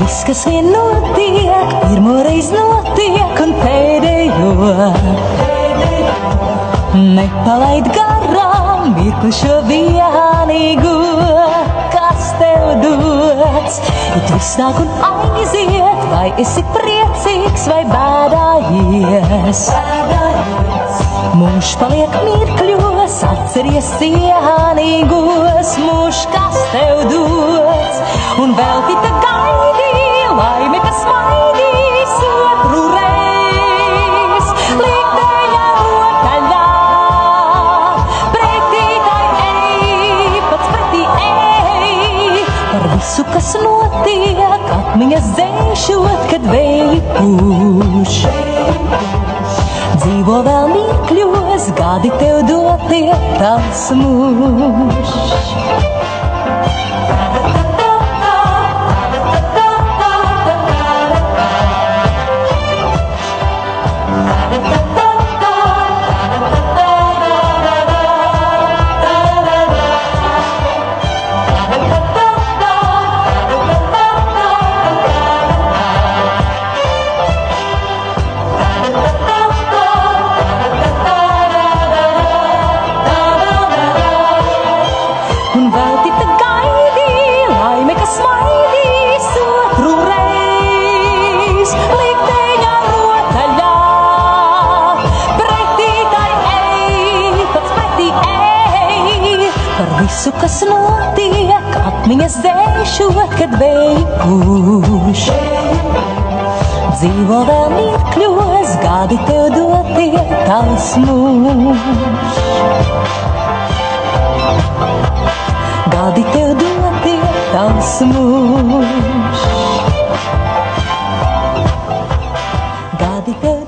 kas vien notiek, pirmo reiz notiek un pēdējo. Nepalaid garām mirkli šo vienīgo, kas tev dots. It viss nāk un aiziet, vai esi priecīgs vai bēdājies. Mūžs paliek mirkļos, atceries cienīgos, Par visu, kas notiek, atmiņas dzēšot, kad vēji pūš. Dzīvo vēl mirkļos, gadi tev dotie tavs mūžs. Visu, kas notiek, atmiņas dēšot, kad pūš. Dzīvo vēl mirkļos, gadi tev dotie tavs mūžs. Gadi tev dotie tavs mūžs. Gadi tev